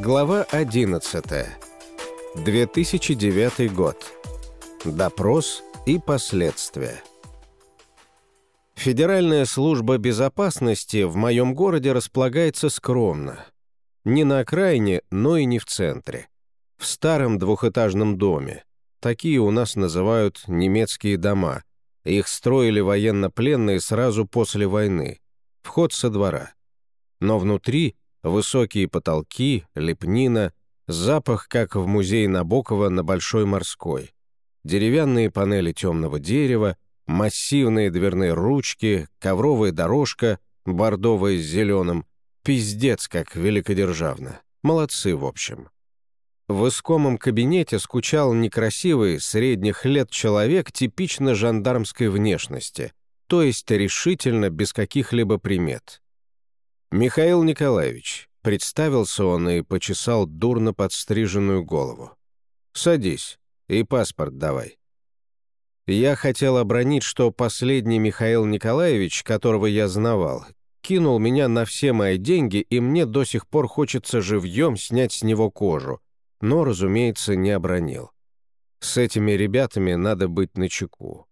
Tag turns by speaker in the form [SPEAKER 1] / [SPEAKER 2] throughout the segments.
[SPEAKER 1] Глава 11. 2009 год. Допрос и последствия. Федеральная служба безопасности в моем городе располагается скромно. Не на окраине, но и не в центре. В старом двухэтажном доме. Такие у нас называют немецкие дома. Их строили военнопленные сразу после войны. Вход со двора. Но внутри Высокие потолки, лепнина, запах, как в музее Набокова на Большой Морской. Деревянные панели темного дерева, массивные дверные ручки, ковровая дорожка, бордовая с зеленым. Пиздец, как великодержавно. Молодцы, в общем. В искомом кабинете скучал некрасивый, средних лет человек типично жандармской внешности, то есть решительно без каких-либо примет. «Михаил Николаевич», — представился он и почесал дурно подстриженную голову. «Садись и паспорт давай». Я хотел обронить, что последний Михаил Николаевич, которого я знавал, кинул меня на все мои деньги, и мне до сих пор хочется живьем снять с него кожу, но, разумеется, не обронил. С этими ребятами надо быть начеку.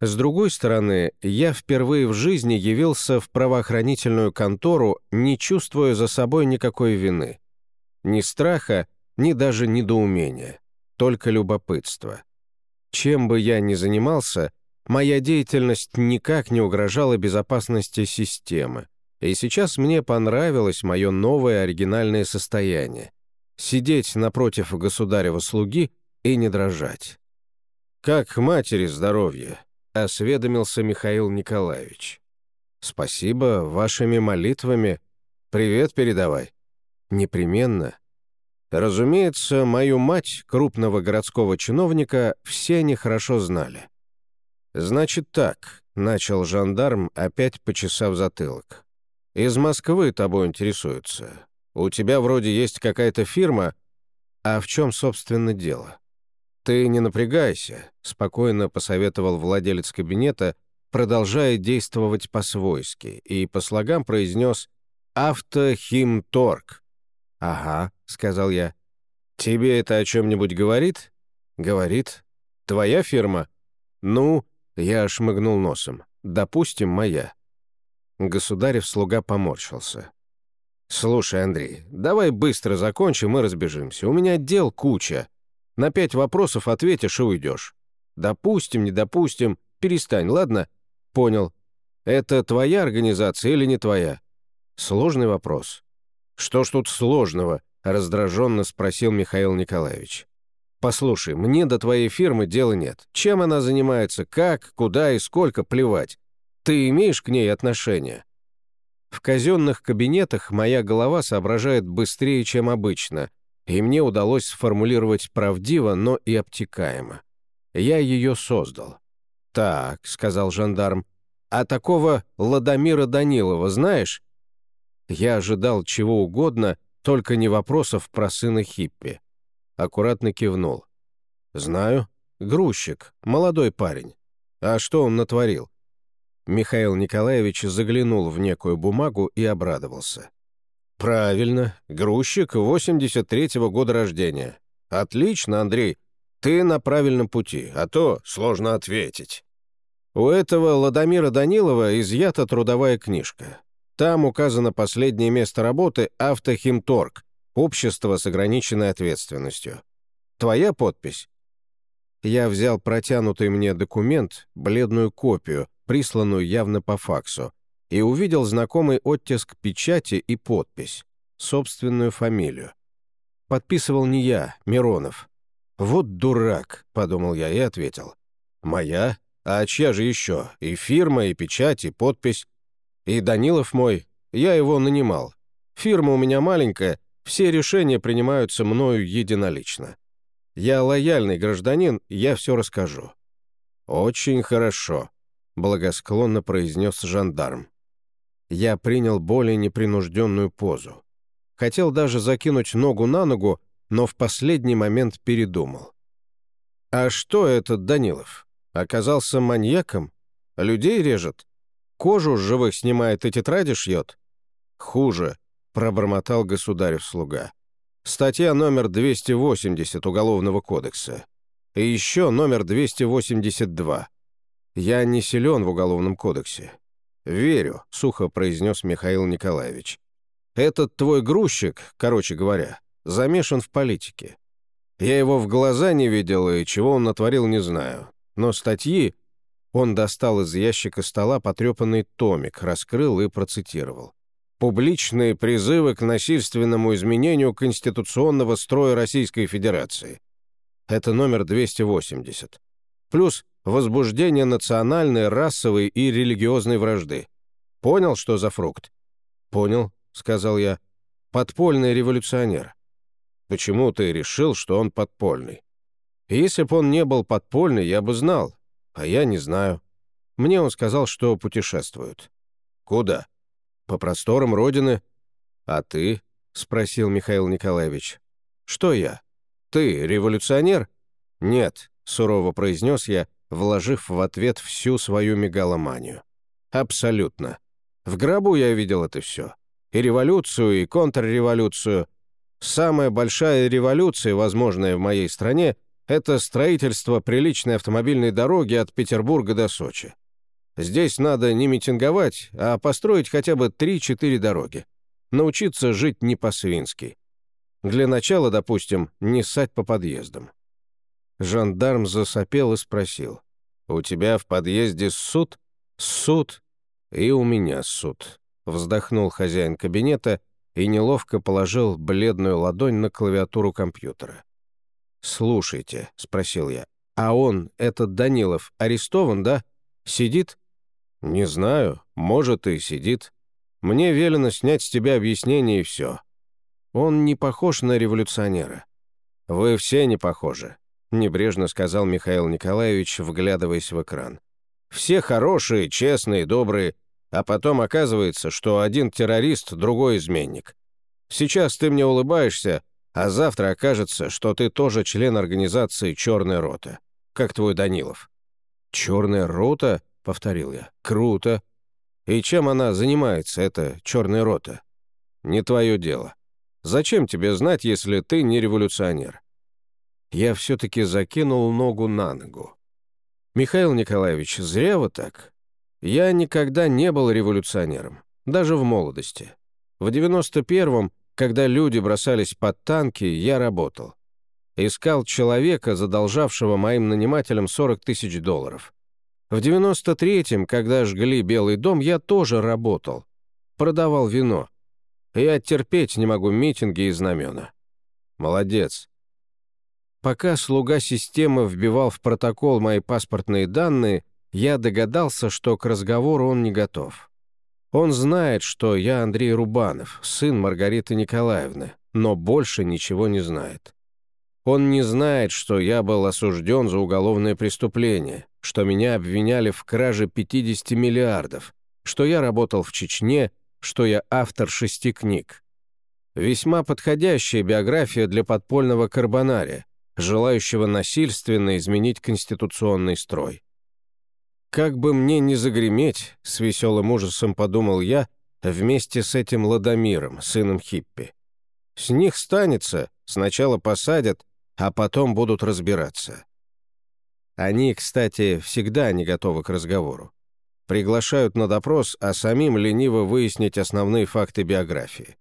[SPEAKER 1] С другой стороны, я впервые в жизни явился в правоохранительную контору, не чувствуя за собой никакой вины. Ни страха, ни даже недоумения. Только любопытство. Чем бы я ни занимался, моя деятельность никак не угрожала безопасности системы. И сейчас мне понравилось мое новое оригинальное состояние. Сидеть напротив государева слуги и не дрожать. «Как матери здоровье?» — осведомился Михаил Николаевич. «Спасибо, вашими молитвами. Привет передавай». «Непременно». Разумеется, мою мать, крупного городского чиновника, все они хорошо знали. «Значит так», — начал жандарм, опять почесав затылок. «Из Москвы тобой интересуются. У тебя вроде есть какая-то фирма. А в чем, собственно, дело?» «Ты не напрягайся», — спокойно посоветовал владелец кабинета, продолжая действовать по-свойски, и по слогам произнес «Автохимторг». «Ага», — сказал я. «Тебе это о чем-нибудь говорит?» «Говорит. Твоя фирма?» «Ну», — я шмыгнул носом. «Допустим, моя». Государев слуга поморщился. «Слушай, Андрей, давай быстро закончим и разбежимся. У меня дел куча. На пять вопросов ответишь и уйдешь. Допустим, не допустим, перестань, ладно? Понял. Это твоя организация или не твоя? Сложный вопрос. Что ж тут сложного? Раздраженно спросил Михаил Николаевич. «Послушай, мне до твоей фирмы дела нет. Чем она занимается, как, куда и сколько, плевать. Ты имеешь к ней отношение?» В казенных кабинетах моя голова соображает быстрее, чем обычно, и мне удалось сформулировать правдиво, но и обтекаемо. Я ее создал. «Так», — сказал жандарм, — «а такого Ладомира Данилова знаешь?» Я ожидал чего угодно, только не вопросов про сына Хиппи. Аккуратно кивнул. «Знаю. Грузчик, молодой парень. А что он натворил?» Михаил Николаевич заглянул в некую бумагу и обрадовался. «Правильно. Грузчик 83-го года рождения. Отлично, Андрей. Ты на правильном пути, а то сложно ответить». У этого Ладомира Данилова изъята трудовая книжка. Там указано последнее место работы «Автохимторг», общество с ограниченной ответственностью. Твоя подпись? Я взял протянутый мне документ, бледную копию, присланную явно по факсу, и увидел знакомый оттиск печати и подпись, собственную фамилию. Подписывал не я, Миронов. «Вот дурак», — подумал я и ответил. «Моя? А чья же еще? И фирма, и печать, и подпись. И Данилов мой, я его нанимал. Фирма у меня маленькая, все решения принимаются мною единолично. Я лояльный гражданин, я все расскажу». «Очень хорошо», — благосклонно произнес жандарм. Я принял более непринужденную позу. Хотел даже закинуть ногу на ногу, но в последний момент передумал. «А что этот Данилов? Оказался маньяком? Людей режет? Кожу с живых снимает и тетради шьет?» «Хуже», — пробормотал государев слуга. Статья номер 280 Уголовного кодекса. И еще номер 282. Я не силен в Уголовном кодексе. «Верю», — сухо произнес Михаил Николаевич. «Этот твой грузчик, короче говоря, замешан в политике. Я его в глаза не видел, и чего он натворил, не знаю. Но статьи...» Он достал из ящика стола потрепанный томик, раскрыл и процитировал. «Публичные призывы к насильственному изменению конституционного строя Российской Федерации». Это номер 280. Плюс возбуждение национальной, расовой и религиозной вражды. Понял, что за фрукт? Понял, сказал я. Подпольный революционер. Почему ты решил, что он подпольный? Если бы он не был подпольный, я бы знал, а я не знаю. Мне он сказал, что путешествует. Куда? По просторам Родины. А ты? Спросил Михаил Николаевич. Что я? Ты революционер? Нет, сурово произнес я, вложив в ответ всю свою мегаломанию. «Абсолютно. В гробу я видел это все. И революцию, и контрреволюцию. Самая большая революция, возможная в моей стране, это строительство приличной автомобильной дороги от Петербурга до Сочи. Здесь надо не митинговать, а построить хотя бы 3-4 дороги. Научиться жить не по-свински. Для начала, допустим, не ссать по подъездам. Жандарм засопел и спросил. «У тебя в подъезде суд?» «Суд?» «И у меня суд», — вздохнул хозяин кабинета и неловко положил бледную ладонь на клавиатуру компьютера. «Слушайте», — спросил я, — «а он, этот Данилов, арестован, да? Сидит?» «Не знаю, может, и сидит. Мне велено снять с тебя объяснение и все. Он не похож на революционера. Вы все не похожи. — небрежно сказал Михаил Николаевич, вглядываясь в экран. «Все хорошие, честные, добрые, а потом оказывается, что один террорист, другой изменник. Сейчас ты мне улыбаешься, а завтра окажется, что ты тоже член организации «Черная рота», как твой Данилов». «Черная рота?» — повторил я. «Круто. И чем она занимается, эта «Черная рота»?» «Не твое дело. Зачем тебе знать, если ты не революционер?» Я все-таки закинул ногу на ногу. «Михаил Николаевич, зря вы так. Я никогда не был революционером, даже в молодости. В 91-м, когда люди бросались под танки, я работал. Искал человека, задолжавшего моим нанимателям 40 тысяч долларов. В 93-м, когда жгли Белый дом, я тоже работал. Продавал вино. Я терпеть не могу митинги и знамена. Молодец. Пока слуга системы вбивал в протокол мои паспортные данные, я догадался, что к разговору он не готов. Он знает, что я Андрей Рубанов, сын Маргариты Николаевны, но больше ничего не знает. Он не знает, что я был осужден за уголовное преступление, что меня обвиняли в краже 50 миллиардов, что я работал в Чечне, что я автор шести книг. Весьма подходящая биография для подпольного карбонария, желающего насильственно изменить конституционный строй. «Как бы мне не загреметь», — с веселым ужасом подумал я, вместе с этим Ладомиром, сыном Хиппи. «С них станется, сначала посадят, а потом будут разбираться». Они, кстати, всегда не готовы к разговору. Приглашают на допрос, а самим лениво выяснить основные факты биографии.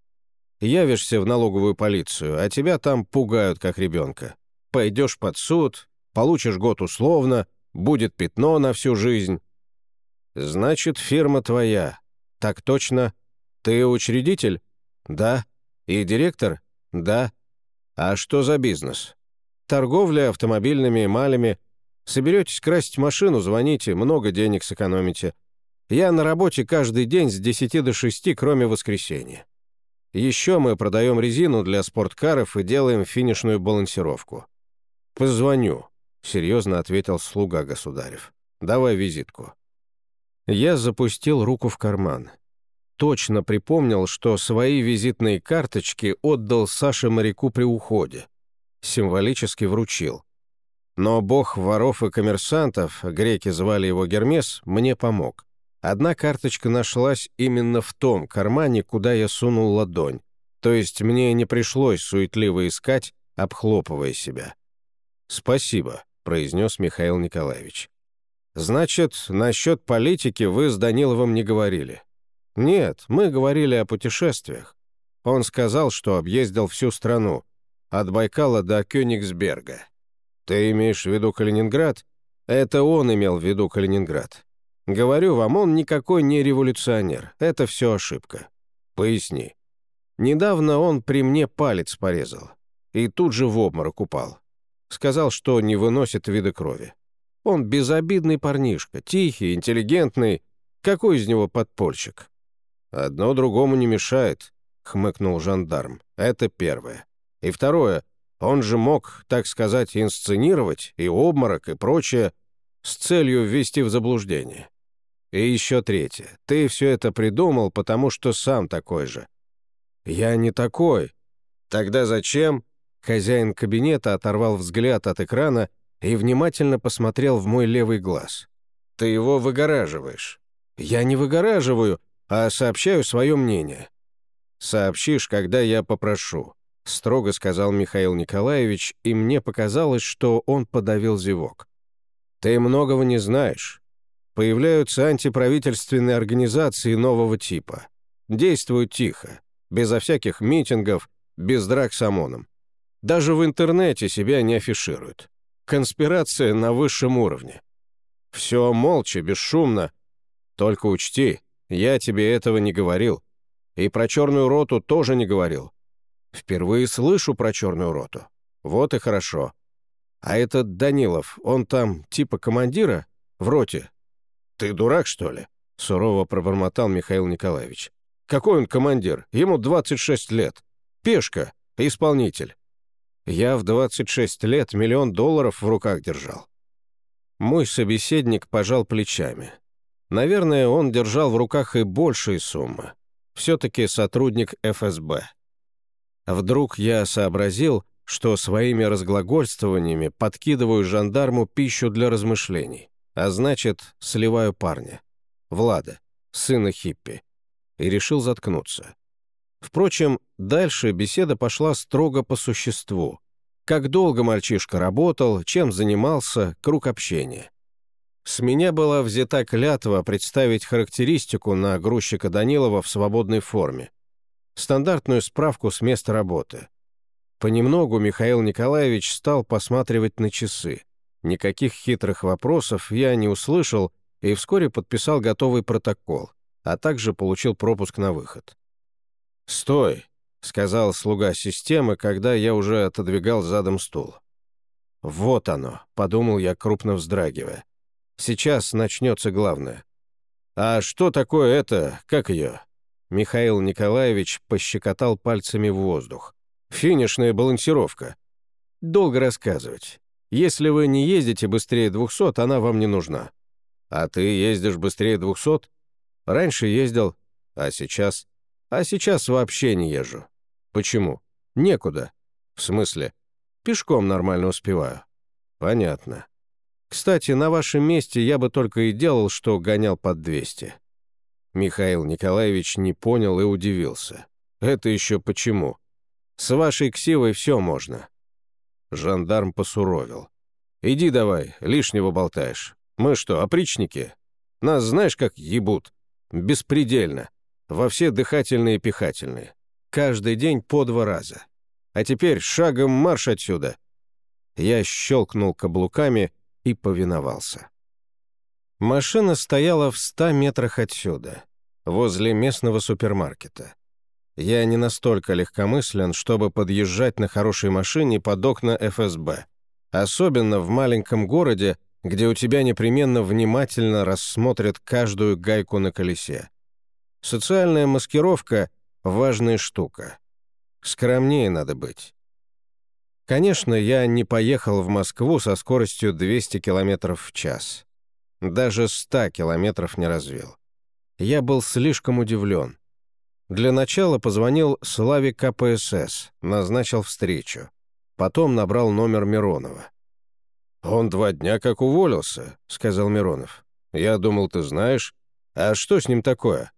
[SPEAKER 1] Явишься в налоговую полицию, а тебя там пугают, как ребенка. Пойдешь под суд, получишь год условно, будет пятно на всю жизнь. Значит, фирма твоя. Так точно. Ты учредитель? Да. И директор? Да. А что за бизнес? Торговля автомобильными эмалями. Соберетесь красить машину, звоните, много денег сэкономите. Я на работе каждый день с 10 до 6, кроме воскресенья. Еще мы продаем резину для спорткаров и делаем финишную балансировку. «Позвоню», — серьезно ответил слуга государев. «Давай визитку». Я запустил руку в карман. Точно припомнил, что свои визитные карточки отдал Саше моряку при уходе. Символически вручил. Но бог воров и коммерсантов, греки звали его Гермес, мне помог. Одна карточка нашлась именно в том кармане, куда я сунул ладонь. То есть мне не пришлось суетливо искать, обхлопывая себя. «Спасибо», — произнес Михаил Николаевич. «Значит, насчет политики вы с Даниловым не говорили?» «Нет, мы говорили о путешествиях. Он сказал, что объездил всю страну, от Байкала до Кёнигсберга. Ты имеешь в виду Калининград? Это он имел в виду Калининград. Говорю вам, он никакой не революционер. Это все ошибка. Поясни. Недавно он при мне палец порезал. И тут же в обморок упал. Сказал, что не выносит вида крови. Он безобидный парнишка, тихий, интеллигентный. Какой из него подпольщик? Одно другому не мешает, хмыкнул жандарм. Это первое. И второе, он же мог, так сказать, инсценировать и обморок, и прочее, с целью ввести в заблуждение. И еще третье. Ты все это придумал, потому что сам такой же. Я не такой. Тогда зачем? Хозяин кабинета оторвал взгляд от экрана и внимательно посмотрел в мой левый глаз. Ты его выгораживаешь. Я не выгораживаю, а сообщаю свое мнение. Сообщишь, когда я попрошу. Строго сказал Михаил Николаевич, и мне показалось, что он подавил зевок. Ты многого не знаешь. Появляются антиправительственные организации нового типа. Действуют тихо, безо всяких митингов, без драк с ОМОНом. Даже в интернете себя не афишируют. Конспирация на высшем уровне. Все молча, бесшумно. Только учти, я тебе этого не говорил. И про черную роту тоже не говорил. Впервые слышу про черную роту. Вот и хорошо. А этот Данилов, он там типа командира в роте, «Ты дурак, что ли?» — сурово пробормотал Михаил Николаевич. «Какой он командир? Ему 26 лет. Пешка, исполнитель. Я в 26 лет миллион долларов в руках держал». Мой собеседник пожал плечами. Наверное, он держал в руках и большие суммы. Все-таки сотрудник ФСБ. Вдруг я сообразил, что своими разглагольствованиями подкидываю жандарму пищу для размышлений а значит, сливаю парня. Влада, сына хиппи. И решил заткнуться. Впрочем, дальше беседа пошла строго по существу. Как долго мальчишка работал, чем занимался, круг общения. С меня была взята клятва представить характеристику на грузчика Данилова в свободной форме. Стандартную справку с места работы. Понемногу Михаил Николаевич стал посматривать на часы. Никаких хитрых вопросов я не услышал и вскоре подписал готовый протокол, а также получил пропуск на выход. «Стой!» — сказал слуга системы, когда я уже отодвигал задом стул. «Вот оно», — подумал я, крупно вздрагивая. «Сейчас начнется главное». «А что такое это? Как ее?» Михаил Николаевич пощекотал пальцами в воздух. «Финишная балансировка». «Долго рассказывать. Если вы не ездите быстрее 200, она вам не нужна. А ты ездишь быстрее 200? Раньше ездил, а сейчас? А сейчас вообще не езжу. Почему? Некуда. В смысле? Пешком нормально успеваю. Понятно. Кстати, на вашем месте я бы только и делал, что гонял под 200. Михаил Николаевич не понял и удивился. Это еще почему? С вашей ксивой все можно. Жандарм посуровил. «Иди давай, лишнего болтаешь. Мы что, опричники? Нас знаешь, как ебут? Беспредельно. Во все дыхательные и пихательные. Каждый день по два раза. А теперь шагом марш отсюда!» Я щелкнул каблуками и повиновался. Машина стояла в ста метрах отсюда, возле местного супермаркета. Я не настолько легкомыслен, чтобы подъезжать на хорошей машине под окна ФСБ. Особенно в маленьком городе, где у тебя непременно внимательно рассмотрят каждую гайку на колесе. Социальная маскировка — важная штука. Скромнее надо быть. Конечно, я не поехал в Москву со скоростью 200 км в час. Даже 100 километров не развил. Я был слишком удивлен. Для начала позвонил Славе КПСС, назначил встречу. Потом набрал номер Миронова. «Он два дня как уволился», — сказал Миронов. «Я думал, ты знаешь. А что с ним такое?»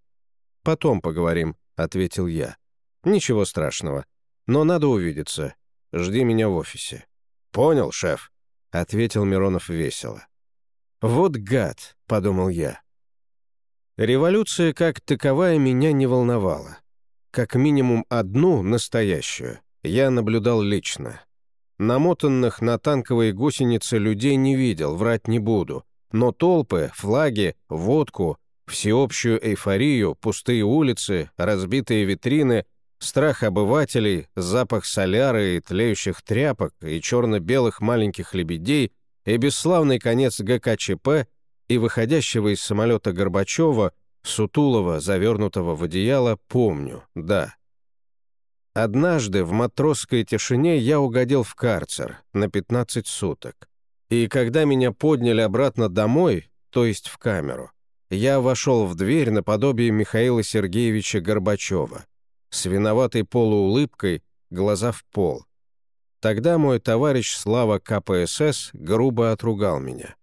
[SPEAKER 1] «Потом поговорим», — ответил я. Ничего страшного. Но надо увидеться. Жди меня в офисе». «Понял, шеф», — ответил Миронов весело. «Вот гад», — подумал я. Революция как таковая меня не волновала. Как минимум одну, настоящую, я наблюдал лично. Намотанных на танковые гусеницы людей не видел, врать не буду. Но толпы, флаги, водку, всеобщую эйфорию, пустые улицы, разбитые витрины, страх обывателей, запах соляры и тлеющих тряпок и черно-белых маленьких лебедей и бесславный конец ГКЧП и выходящего из самолета Горбачева, сутулого, завернутого в одеяло, помню, да. Однажды в матросской тишине я угодил в карцер на 15 суток. И когда меня подняли обратно домой, то есть в камеру, я вошел в дверь наподобие Михаила Сергеевича Горбачева, с виноватой полуулыбкой, глаза в пол. Тогда мой товарищ Слава КПСС грубо отругал меня.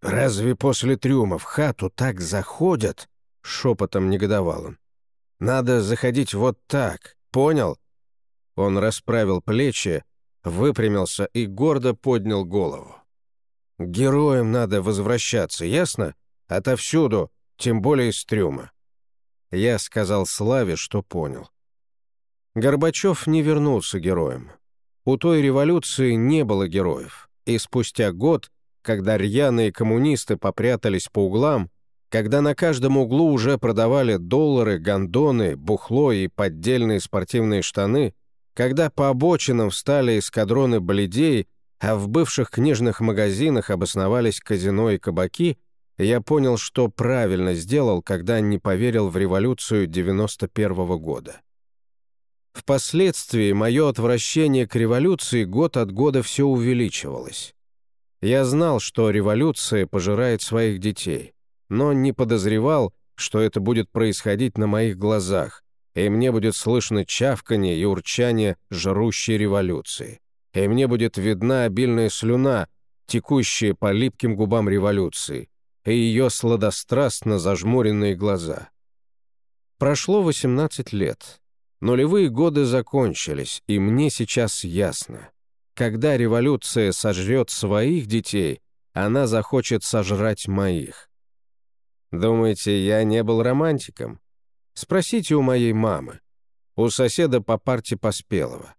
[SPEAKER 1] «Разве после трюма в хату так заходят?» — шепотом негодовал он. «Надо заходить вот так, Понял?» Он расправил плечи, выпрямился и гордо поднял голову. «Героям надо возвращаться, ясно? Отовсюду, тем более из трюма». Я сказал Славе, что понял. Горбачев не вернулся героем. У той революции не было героев, и спустя год, когда рьяные коммунисты попрятались по углам, когда на каждом углу уже продавали доллары, гондоны, бухло и поддельные спортивные штаны, когда по обочинам встали эскадроны бледей, а в бывших книжных магазинах обосновались казино и кабаки, я понял, что правильно сделал, когда не поверил в революцию 91 -го года. Впоследствии мое отвращение к революции год от года все увеличивалось. Я знал, что революция пожирает своих детей но не подозревал, что это будет происходить на моих глазах, и мне будет слышно чавканье и урчание жрущей революции, и мне будет видна обильная слюна, текущая по липким губам революции, и ее сладострастно зажмуренные глаза. Прошло 18 лет. Нулевые годы закончились, и мне сейчас ясно. Когда революция сожрет своих детей, она захочет сожрать моих. Думаете, я не был романтиком? Спросите у моей мамы. У соседа по парте Поспелого.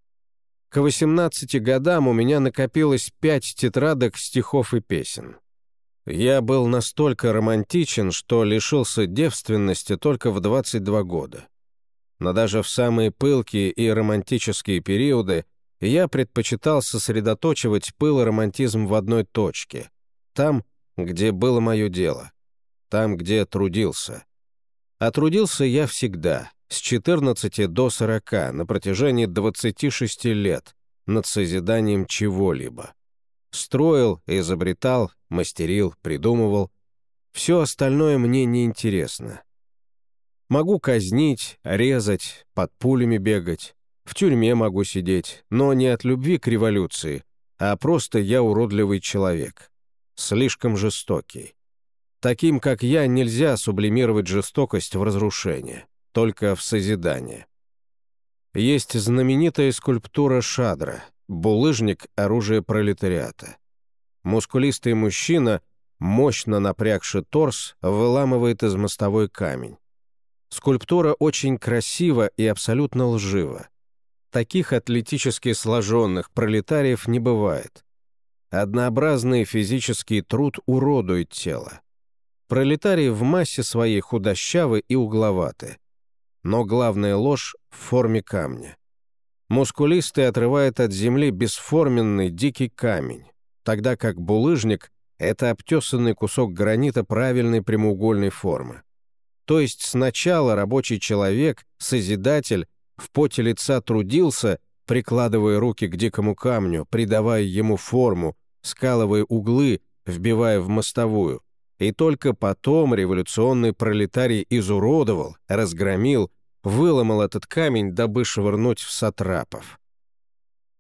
[SPEAKER 1] К 18 годам у меня накопилось пять тетрадок стихов и песен. Я был настолько романтичен, что лишился девственности только в 22 года. Но даже в самые пылкие и романтические периоды я предпочитал сосредоточивать пыл и романтизм в одной точке, там, где было мое дело там, где трудился. А трудился я всегда, с 14 до 40, на протяжении 26 лет, над созиданием чего-либо. Строил, изобретал, мастерил, придумывал. Все остальное мне не интересно. Могу казнить, резать, под пулями бегать. В тюрьме могу сидеть, но не от любви к революции, а просто я уродливый человек. Слишком жестокий. Таким, как я, нельзя сублимировать жестокость в разрушение, только в созидание. Есть знаменитая скульптура Шадра, булыжник оружия пролетариата. Мускулистый мужчина, мощно напрягший торс, выламывает из мостовой камень. Скульптура очень красива и абсолютно лжива. Таких атлетически сложенных пролетариев не бывает. Однообразный физический труд уродует тело. Пролетарии в массе своей худощавы и угловаты. Но главная ложь в форме камня. Мускулистый отрывает от земли бесформенный дикий камень, тогда как булыжник — это обтесанный кусок гранита правильной прямоугольной формы. То есть сначала рабочий человек, созидатель, в поте лица трудился, прикладывая руки к дикому камню, придавая ему форму, скалывая углы, вбивая в мостовую — и только потом революционный пролетарий изуродовал, разгромил, выломал этот камень, дабы швырнуть в сатрапов.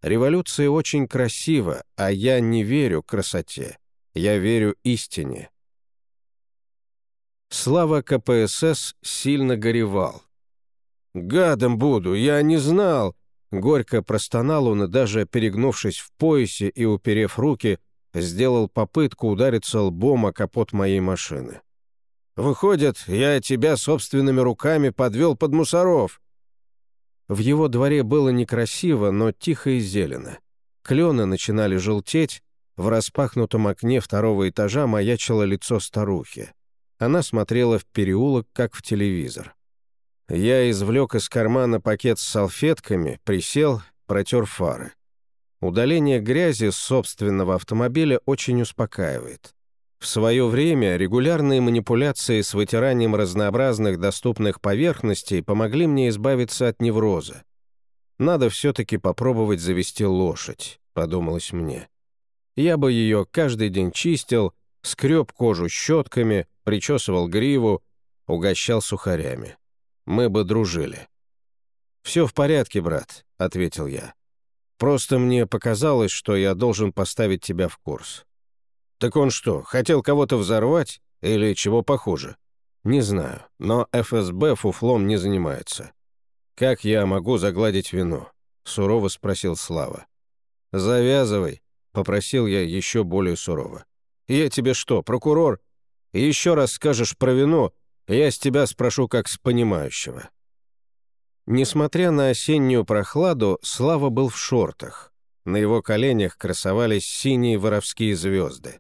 [SPEAKER 1] Революция очень красива, а я не верю красоте. Я верю истине. Слава КПСС сильно горевал. «Гадом буду, я не знал!» Горько простонал он и даже, перегнувшись в поясе и уперев руки, сделал попытку удариться лбом о капот моей машины. «Выходит, я тебя собственными руками подвел под мусоров!» В его дворе было некрасиво, но тихо и зелено. Клены начинали желтеть, в распахнутом окне второго этажа маячило лицо старухи. Она смотрела в переулок, как в телевизор. Я извлек из кармана пакет с салфетками, присел, протер фары. Удаление грязи с собственного автомобиля очень успокаивает. В свое время регулярные манипуляции с вытиранием разнообразных доступных поверхностей помогли мне избавиться от невроза. «Надо все-таки попробовать завести лошадь», — подумалось мне. Я бы ее каждый день чистил, скреб кожу щетками, причесывал гриву, угощал сухарями мы бы дружили». «Все в порядке, брат», — ответил я. «Просто мне показалось, что я должен поставить тебя в курс». «Так он что, хотел кого-то взорвать или чего похуже?» «Не знаю, но ФСБ фуфлом не занимается». «Как я могу загладить вину?» — сурово спросил Слава. «Завязывай», — попросил я еще более сурово. «Я тебе что, прокурор? Еще раз скажешь про вину, я с тебя спрошу как с понимающего». Несмотря на осеннюю прохладу, Слава был в шортах. На его коленях красовались синие воровские звезды.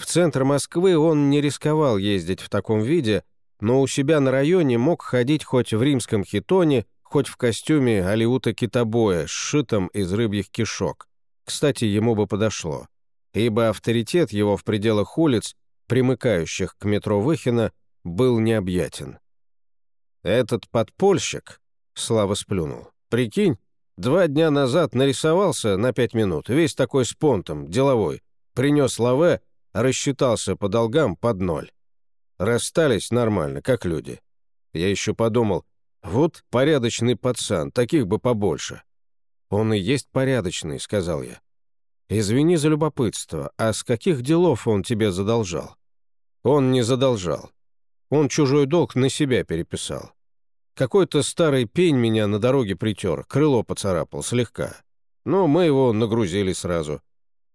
[SPEAKER 1] В центр Москвы он не рисковал ездить в таком виде, но у себя на районе мог ходить хоть в римском хитоне, хоть в костюме алиута-китобоя, сшитом из рыбьих кишок. Кстати, ему бы подошло, ибо авторитет его в пределах улиц, примыкающих к метро Выхина, был необъятен. «Этот подпольщик», — Слава сплюнул, — «прикинь, два дня назад нарисовался на пять минут, весь такой с понтом, деловой, принес лаве, рассчитался по долгам под ноль. Расстались нормально, как люди. Я еще подумал, вот порядочный пацан, таких бы побольше». «Он и есть порядочный», — сказал я. «Извини за любопытство, а с каких делов он тебе задолжал?» «Он не задолжал. Он чужой долг на себя переписал. Какой-то старый пень меня на дороге притер, крыло поцарапал слегка. Но мы его нагрузили сразу.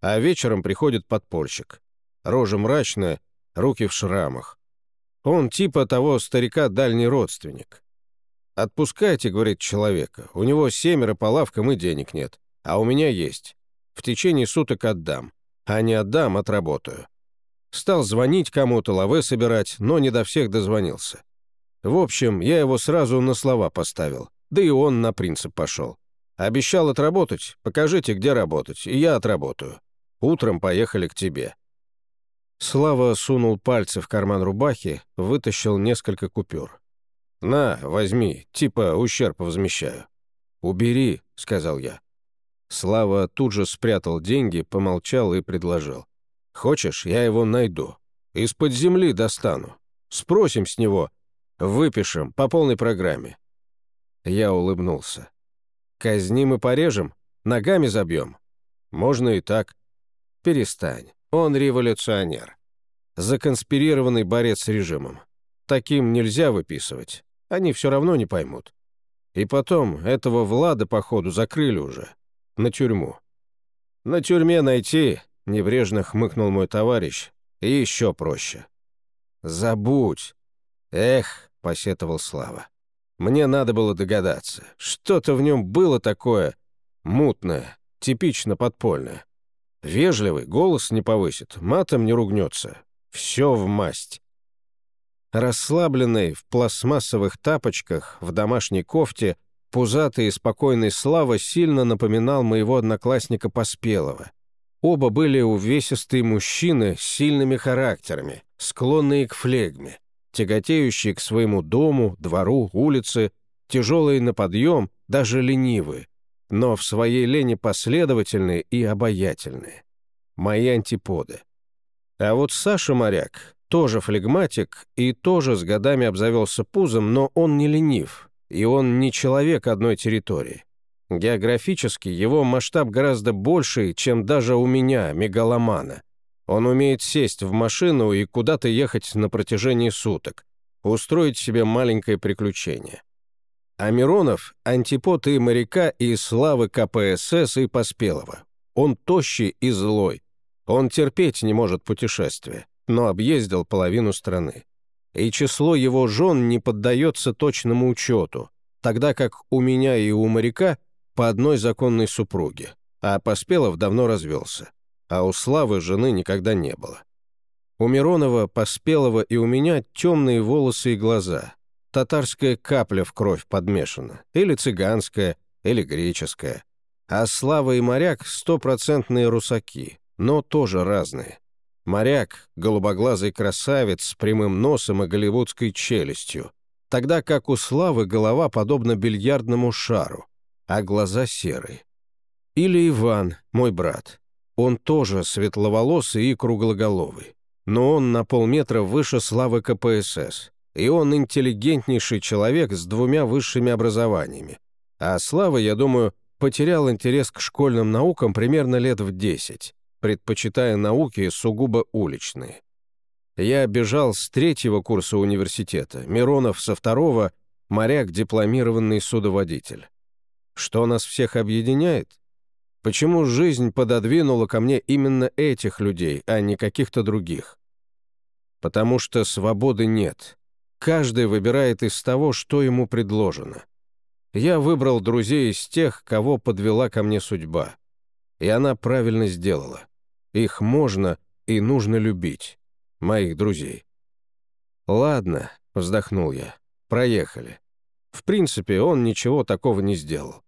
[SPEAKER 1] А вечером приходит подпольщик. Рожа мрачная, руки в шрамах. Он типа того старика дальний родственник. «Отпускайте», — говорит человека, — «у него семеро по лавкам и денег нет, а у меня есть. В течение суток отдам, а не отдам, отработаю». Стал звонить кому-то, лаве собирать, но не до всех дозвонился. В общем, я его сразу на слова поставил, да и он на принцип пошел. Обещал отработать, покажите, где работать, и я отработаю. Утром поехали к тебе». Слава сунул пальцы в карман рубахи, вытащил несколько купюр. «На, возьми, типа ущерб возмещаю». «Убери», — сказал я. Слава тут же спрятал деньги, помолчал и предложил. Хочешь, я его найду. Из-под земли достану. Спросим с него. Выпишем по полной программе». Я улыбнулся. «Казним и порежем? Ногами забьем?» «Можно и так». «Перестань. Он революционер. Законспирированный борец с режимом. Таким нельзя выписывать. Они все равно не поймут. И потом, этого Влада, походу, закрыли уже. На тюрьму. На тюрьме найти, — небрежно хмыкнул мой товарищ. «И еще проще». «Забудь!» «Эх», — посетовал Слава. «Мне надо было догадаться. Что-то в нем было такое мутное, типично подпольное. Вежливый, голос не повысит, матом не ругнется. Все в масть». Расслабленный, в пластмассовых тапочках, в домашней кофте, пузатый и спокойный Слава сильно напоминал моего одноклассника Поспелого. Оба были увесистые мужчины с сильными характерами, склонные к флегме, тяготеющие к своему дому, двору, улице, тяжелые на подъем, даже ленивые, но в своей лени последовательные и обаятельные. Мои антиподы. А вот Саша Моряк, тоже флегматик и тоже с годами обзавелся пузом, но он не ленив, и он не человек одной территории. Географически его масштаб гораздо больше, чем даже у меня, мегаломана. Он умеет сесть в машину и куда-то ехать на протяжении суток, устроить себе маленькое приключение. А Миронов — антипод и моряка, и славы КПСС, и Поспелого. Он тощий и злой. Он терпеть не может путешествия, но объездил половину страны. И число его жен не поддается точному учету, тогда как у меня и у моряка по одной законной супруге, а Поспелов давно развелся, а у Славы жены никогда не было. У Миронова, Поспелого и у меня темные волосы и глаза, татарская капля в кровь подмешана, или цыганская, или греческая. А Слава и Моряк — стопроцентные русаки, но тоже разные. Моряк — голубоглазый красавец с прямым носом и голливудской челюстью, тогда как у Славы голова подобна бильярдному шару, а глаза серые. Или Иван, мой брат. Он тоже светловолосый и круглоголовый. Но он на полметра выше Славы КПСС и он интеллигентнейший человек с двумя высшими образованиями. А Слава, я думаю, потерял интерес к школьным наукам примерно лет в 10, предпочитая науки сугубо уличные. Я бежал с третьего курса университета, Миронов со второго, моряк дипломированный судоводитель. Что нас всех объединяет? Почему жизнь пододвинула ко мне именно этих людей, а не каких-то других? Потому что свободы нет. Каждый выбирает из того, что ему предложено. Я выбрал друзей из тех, кого подвела ко мне судьба. И она правильно сделала. Их можно и нужно любить. Моих друзей. «Ладно», — вздохнул я, — «проехали. В принципе, он ничего такого не сделал.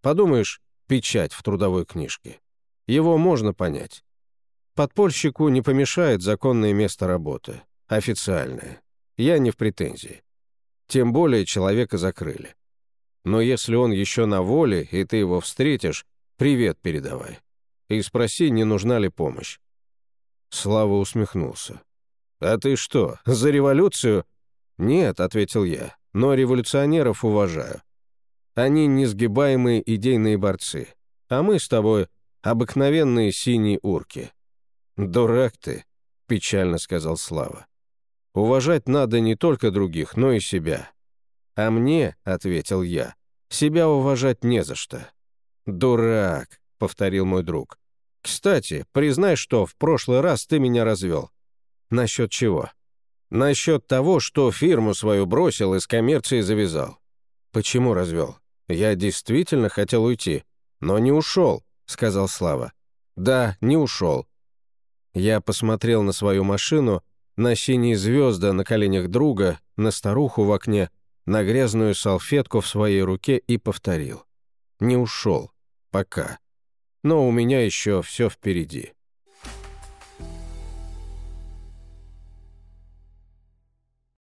[SPEAKER 1] Подумаешь, печать в трудовой книжке. Его можно понять. Подпольщику не помешает законное место работы, официальное. Я не в претензии. Тем более человека закрыли. Но если он еще на воле, и ты его встретишь, привет передавай. И спроси, не нужна ли помощь. Слава усмехнулся. «А ты что, за революцию?» «Нет», — ответил я, — «но революционеров уважаю. Они несгибаемые идейные борцы, а мы с тобой обыкновенные синие урки». «Дурак ты», — печально сказал Слава. Уважать надо не только других, но и себя. А мне, — ответил я, — себя уважать не за что. «Дурак», — повторил мой друг. «Кстати, признай, что в прошлый раз ты меня развел». «Насчет чего?» «Насчет того, что фирму свою бросил и с коммерцией завязал». «Почему развел?» «Я действительно хотел уйти, но не ушел», — сказал Слава. «Да, не ушел». Я посмотрел на свою машину на синие звезды на коленях друга, на старуху в окне, на грязную салфетку в своей руке и повторил. Не ушел. Пока. Но у меня еще все впереди.